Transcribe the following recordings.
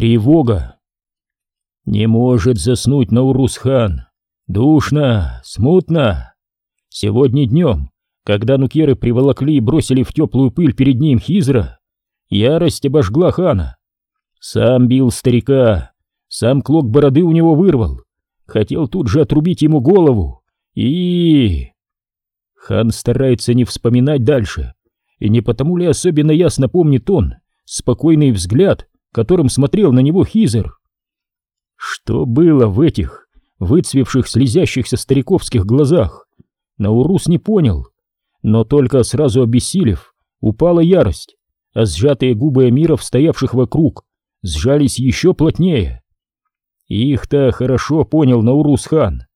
Тревога. Не может заснуть Наурус-хан. Душно, смутно. Сегодня днем, когда нукеры приволокли и бросили в теплую пыль перед ним Хизра, ярость обожгла хана. Сам бил старика, сам клок бороды у него вырвал, хотел тут же отрубить ему голову. И... Хан старается не вспоминать дальше, и не потому ли особенно ясно помнит он спокойный взгляд, которым смотрел на него Хизер. Что было в этих выцвевших слезящихся стариковских глазах, Наурус не понял, но только сразу обессилев, упала ярость, а сжатые губы эмиров, стоявших вокруг, сжались еще плотнее. Их-то хорошо понял Наурус-хан.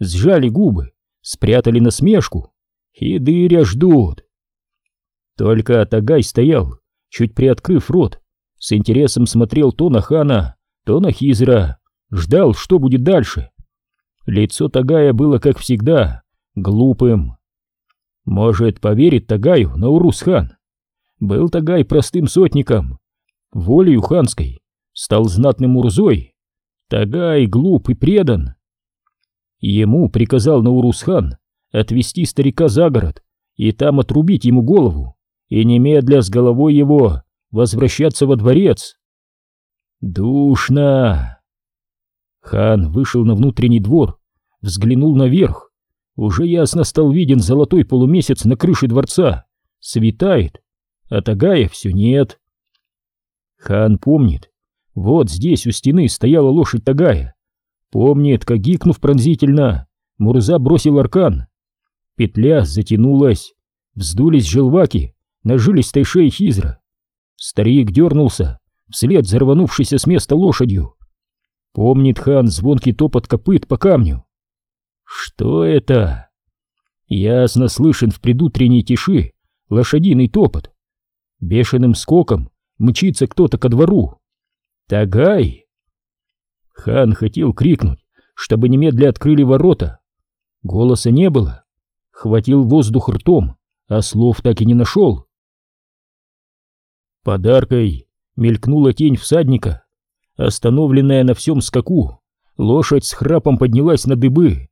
Сжали губы, спрятали насмешку, и дыря ждут. Только Тагай стоял, чуть приоткрыв рот, с интересом смотрел то на хана, то на Хизра, ждал, что будет дальше. Лицо Тагая было, как всегда, глупым. Может, поверит Тагаю на Урус-хан? Был Тагай простым сотником, волею ханской, стал знатным урзой. Тагай глуп и предан. Ему приказал Наурус-хан отвести старика за город и там отрубить ему голову, и немедля с головой его возвращаться во дворец. Душно. Хан вышел на внутренний двор, взглянул наверх. Уже ясно стал виден золотой полумесяц на крыше дворца. Светает, а Тагая все нет. Хан помнит, вот здесь у стены стояла лошадь Тагая. Помнит, как гикнув пронзительно, Мурза бросил аркан. Петля затянулась, вздулись желваки на жилистой шее Хизра. Старик дернулся, вслед за рванувшейся с места лошадью. Помнит хан звонкий топот копыт по камню. Что это? Ясно слышен в предутренней тиши лошадиный топот. Бешеным скоком мчится кто-то ко двору. Тагай! Хан хотел крикнуть, чтобы немедля открыли ворота. Голоса не было. Хватил воздух ртом, а слов так и не нашел. Подаркой мелькнула тень всадника. Остановленная на всем скаку, лошадь с храпом поднялась на дыбы.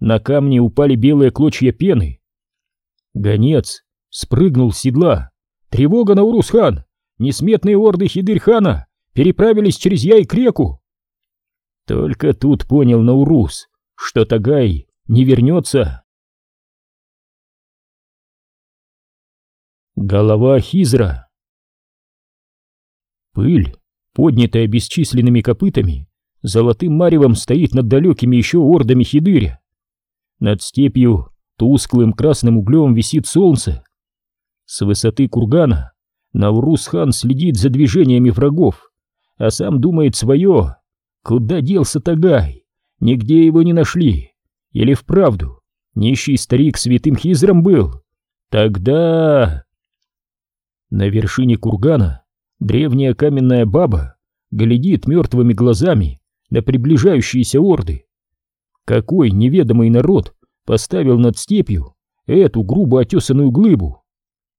На камни упали белые клочья пены. Гонец спрыгнул с седла. «Тревога на Урус-хан! Несметные орды Хидырь-хана переправились через Яй к реку!» Только тут понял Наурус, что Тагай не вернется. Голова Хизра Пыль, поднятая бесчисленными копытами, золотым маревом стоит над далекими еще ордами Хидыря. Над степью тусклым красным углем висит солнце. С высоты кургана Наурус-хан следит за движениями врагов, а сам думает свое. Куда делся Тагай? Нигде его не нашли. Или вправду нищий старик святым Хизром был? Тогда... На вершине кургана Древняя каменная баба глядит мертвыми глазами на приближающиеся орды. Какой неведомый народ поставил над степью эту грубо отесанную глыбу?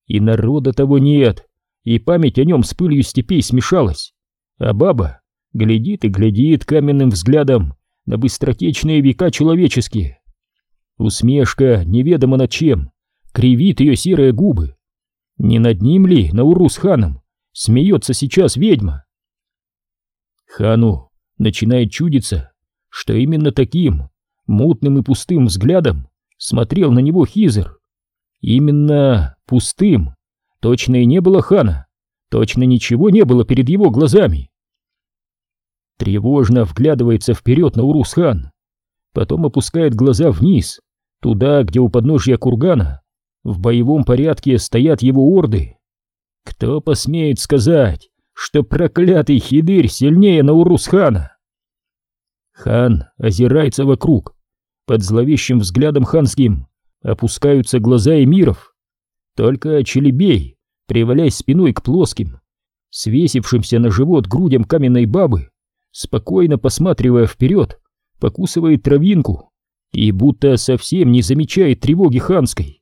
И народа того нет, и память о нем с пылью степей смешалась. А баба глядит и глядит каменным взглядом на быстротечные века человеческие. Усмешка неведомо над чем, кривит ее серые губы. Не над ним ли, на Урус ханом, смеется сейчас ведьма. Хану начинает чудиться, что именно таким мутным и пустым взглядом смотрел на него Хизер. Именно пустым. Точно и не было хана, точно ничего не было перед его глазами. Тревожно вглядывается вперед на Урус-хан, потом опускает глаза вниз, туда, где у подножья кургана в боевом порядке стоят его орды. Кто посмеет сказать, что проклятый хидырь сильнее Наурус-хана? Хан озирается вокруг. Под зловещим взглядом ханским опускаются глаза эмиров. Только Челебей, привалясь спиной к плоским, свесившимся на живот грудям каменной бабы, спокойно посматривая вперед, покусывает травинку и будто совсем не замечает тревоги ханской.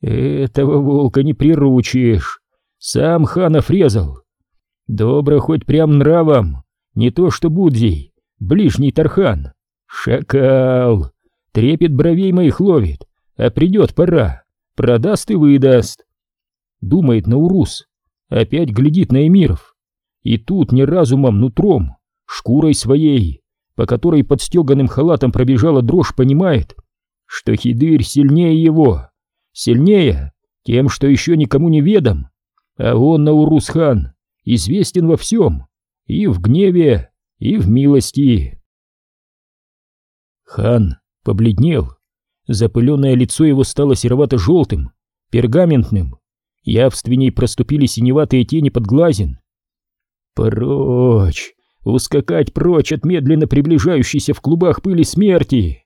Этого волка не приручишь. Сам ханов резал. Добро хоть прям нравом, Не то что Будзий, ближний Тархан. Шакал! Трепет бровей моих ловит, а придет пора, продаст и выдаст. Думает Наурус, опять глядит на эмиров. И тут не разумом, нутром, шкурой своей, по которой под стеганым халатом пробежала дрожь, понимает, что Хидырь сильнее его, сильнее тем, что еще никому не ведом, а он, Наурус-хан, известен во всем, и в гневе, и в милости. Хан побледнел, запыленное лицо его стало серовато-желтым, пергаментным, явственней проступили синеватые тени под глазен. Прочь! Ускакать прочь от медленно приближающейся в клубах пыли смерти!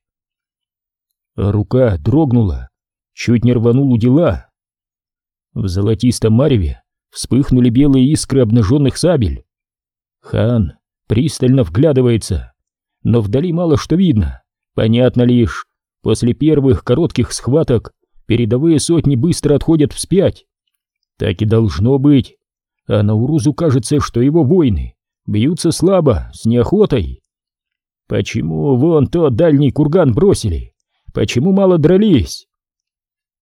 Рука дрогнула, чуть не рванул у дела. В золотистом мареве вспыхнули белые искры обнаженных сабель. Хан пристально вглядывается, но вдали мало что видно. Понятно лишь, после первых коротких схваток передовые сотни быстро отходят вспять. Так и должно быть. А Наурузу кажется, что его воины бьются слабо, с неохотой. Почему вон тот дальний курган бросили? Почему мало дрались?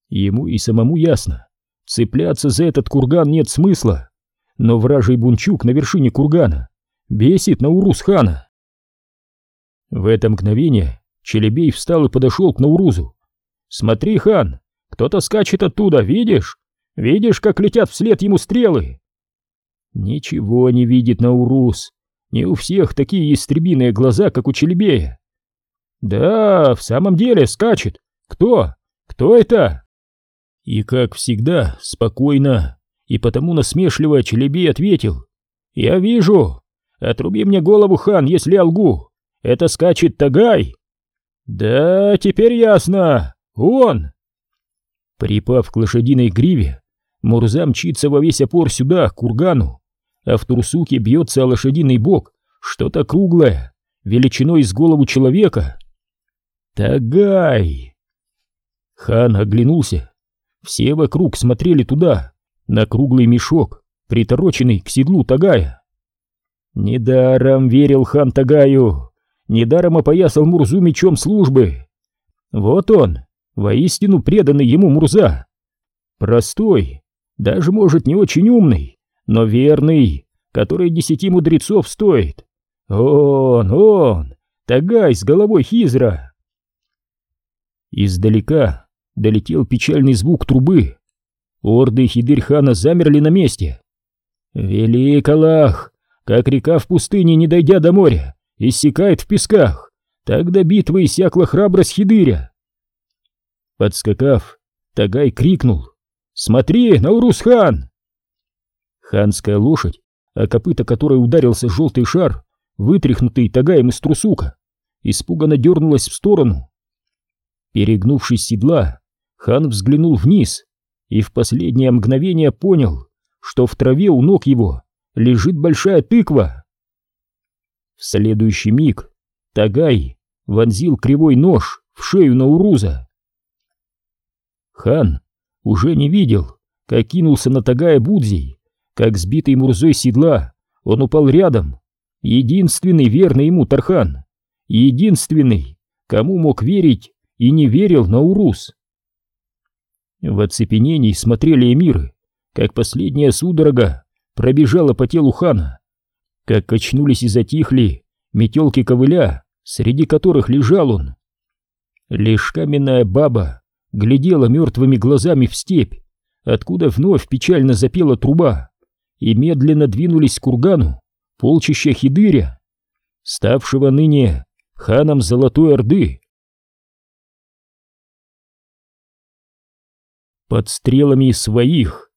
Ему и самому ясно. Цепляться за этот курган нет смысла, но вражий бунчук на вершине кургана бесит Наурус-хана. В это мгновение Челебей встал и подошел к Наурузу. «Смотри, хан, кто-то скачет оттуда, видишь? Видишь, как летят вслед ему стрелы?» Ничего не видит Наурус. Не у всех такие истребиные глаза, как у Челебея. «Да, в самом деле скачет. Кто? Кто это?» И, как всегда, спокойно и потому насмешливо Челебей ответил. «Я вижу. Отруби мне голову, хан, если я лгу. Это скачет Тагай». «Да, теперь ясно. Он!» Припав к лошадиной гриве, Мурза мчится во весь опор сюда, к кургану, а в Турсуке бьется о лошадиный бок что-то круглое, величиной с голову человека. «Тагай!» Хан оглянулся все вокруг смотрели туда, на круглый мешок, притороченный к седлу Тагая. Недаром верил хан Тагаю, недаром опоясал Мурзу мечом службы. Вот он, воистину преданный ему Мурза. Простой, даже, может, не очень умный, но верный, который десяти мудрецов стоит. Он, он, Тагай с головой Хизра. Издалека долетел печальный звук трубы. Орды Хидырхана замерли на месте. Велик Аллах, как река в пустыне, не дойдя до моря, иссякает в песках, так до битвы иссякла храбрость Хидыря. Подскакав, Тагай крикнул «Смотри, Наурус-хан!» Ханская лошадь, о копыта которой ударился желтый шар, вытряхнутый Тагаем из трусука, испуганно дернулась в сторону. Перегнувшись седла, Хан взглянул вниз и в последнее мгновение понял, что в траве у ног его лежит большая тыква. В следующий миг Тагай вонзил кривой нож в шею Науруза. Хан уже не видел, как кинулся на Тагая Будзий, как сбитый Мурзой седла, он упал рядом. Единственный верный ему Тархан, единственный, кому мог верить и не верил Наурус. В оцепенении смотрели эмиры, как последняя судорога пробежала по телу хана, как качнулись и затихли метелки ковыля, среди которых лежал он. Лишь каменная баба глядела мертвыми глазами в степь, откуда вновь печально запела труба, и медленно двинулись к кургану полчища хидыря, ставшего ныне ханом Золотой Орды. Под стрелами своих.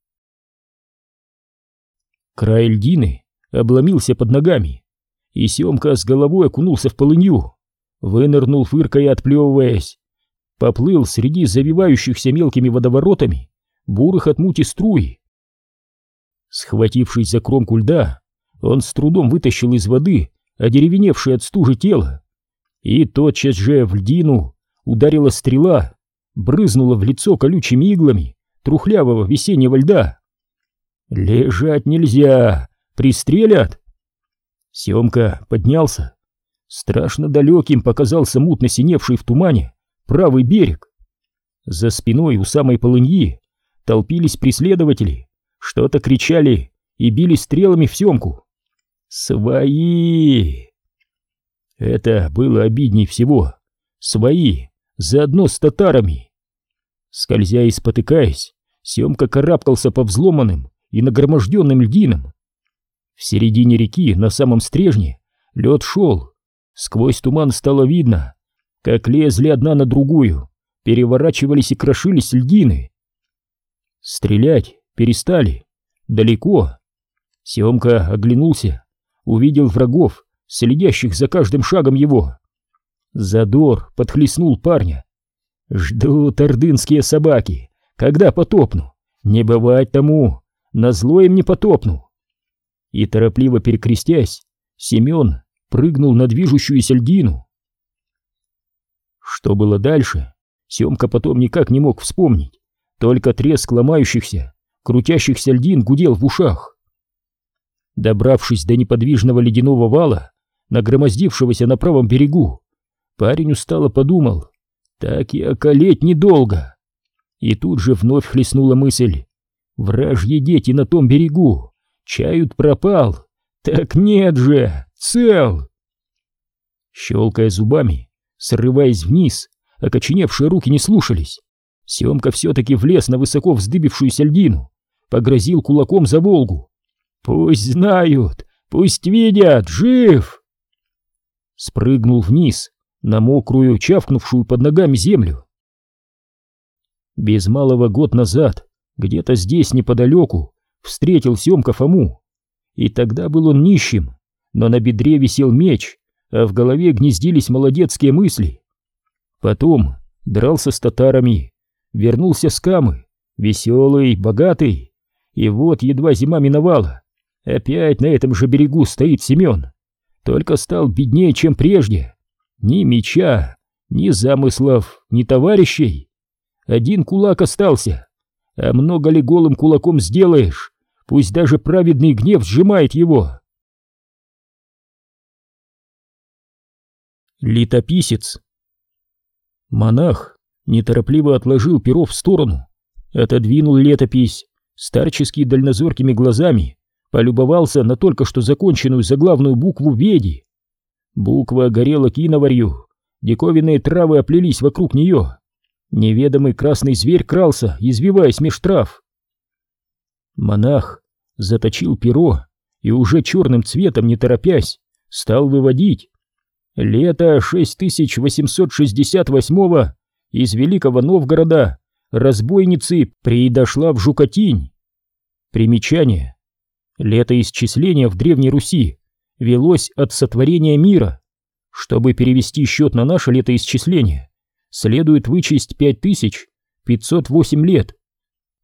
Край льдины обломился под ногами, и Семка с головой окунулся в полынью, вынырнул фыркой отплевываясь, поплыл среди завивающихся мелкими водоворотами бурых от мути струй. Схватившись за кромку льда, он с трудом вытащил из воды одеревеневшее от стужи тело, и тотчас же в льдину ударила стрела, брызнула в лицо колючими иглами трухлявого весеннего льда. «Лежать нельзя! Пристрелят!» Семка поднялся. Страшно далеким показался мутно синевший в тумане правый берег. За спиной у самой полыньи толпились преследователи, что-то кричали и били стрелами в Семку. «Свои!» Это было обидней всего. Свои, заодно с татарами. Скользя и спотыкаясь, Семка карабкался по взломанным и нагроможденным льдинам. В середине реки, на самом стрежне, лед шел. Сквозь туман стало видно, как лезли одна на другую, переворачивались и крошились льдины. Стрелять перестали. Далеко. Семка оглянулся, увидел врагов, следящих за каждым шагом его. Задор подхлестнул парня. «Ждут ордынские собаки, когда потопну. Не бывать тому, на зло им не потопну». И торопливо перекрестясь, Семен прыгнул на движущуюся льдину. Что было дальше, Семка потом никак не мог вспомнить, только треск ломающихся, крутящихся льдин гудел в ушах. Добравшись до неподвижного ледяного вала, нагромоздившегося на правом берегу, парень устало подумал, так и околеть недолго. И тут же вновь хлестнула мысль, вражьи дети на том берегу, чают пропал, так нет же, цел. Щелкая зубами, срываясь вниз, окоченевшие руки не слушались. Семка все-таки влез на высоко вздыбившуюся льдину, погрозил кулаком за Волгу. «Пусть знают, пусть видят, жив!» Спрыгнул вниз, на мокрую, чавкнувшую под ногами землю. Без малого год назад, где-то здесь неподалеку, встретил Семка Фому. И тогда был он нищим, но на бедре висел меч, а в голове гнездились молодецкие мысли. Потом дрался с татарами, вернулся с Камы, веселый, богатый, и вот едва зима миновала, опять на этом же берегу стоит Семен, только стал беднее, чем прежде. Ни меча, ни замыслов, ни товарищей. Один кулак остался, а много ли голым кулаком сделаешь, пусть даже праведный гнев сжимает его. Летописец. Монах неторопливо отложил перо в сторону, отодвинул летопись, старчески дальнозоркими глазами полюбовался на только что законченную заглавную букву «Веди». Буква горела киноварью, диковинные травы оплелись вокруг нее. Неведомый красный зверь крался, извиваясь меж трав. Монах заточил перо и уже черным цветом, не торопясь, стал выводить Лето 6868 из Великого Новгорода разбойницы придошла в Жукотинь. Примечание. Летоисчисление в Древней Руси велось от сотворения мира. Чтобы перевести счет на наше летоисчисление, следует вычесть 5508 лет.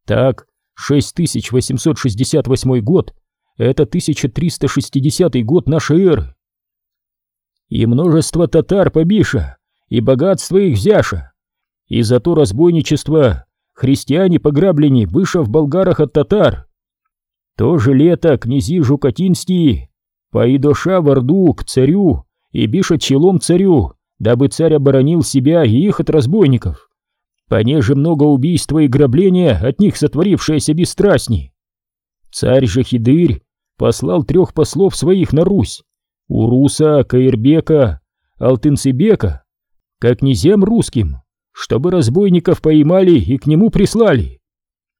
Так, 6868 год — это 1360 год нашей эры и множество татар побиша, и богатство их взяша. И за то разбойничество христиане пограблени быша в болгарах от татар. То же лето князи Жукатинские поидоша в Орду к царю и биша челом царю, дабы царь оборонил себя и их от разбойников. Понеже много убийства и грабления от них сотворившееся бесстрастней. Царь же Хидырь послал трех послов своих на Русь, Уруса, Каирбека, Алтынцебека, как князем русским, чтобы разбойников поймали и к нему прислали.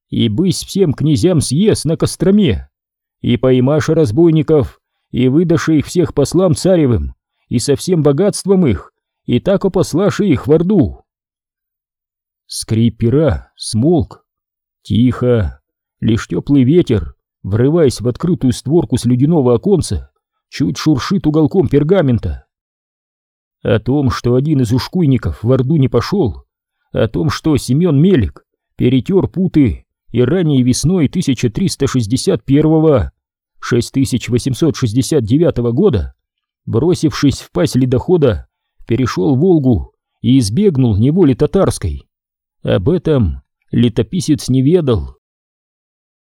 И бысь всем князям съезд на Костроме, и поймаша разбойников, и выдаши их всех послам царевым, и со всем богатством их, и так опослаши их в Орду. Скрип пера смолк. Тихо, лишь теплый ветер, врываясь в открытую створку с ледяного оконца, чуть шуршит уголком пергамента. О том, что один из ушкуйников в Орду не пошел, о том, что Семен Мелик перетер путы и ранней весной 1361-го, 6869 года, бросившись в пасть ледохода, перешел Волгу и избегнул неволи татарской. Об этом летописец не ведал.